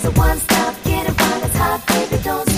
She's a one-stop, get around, it's hot, baby, don't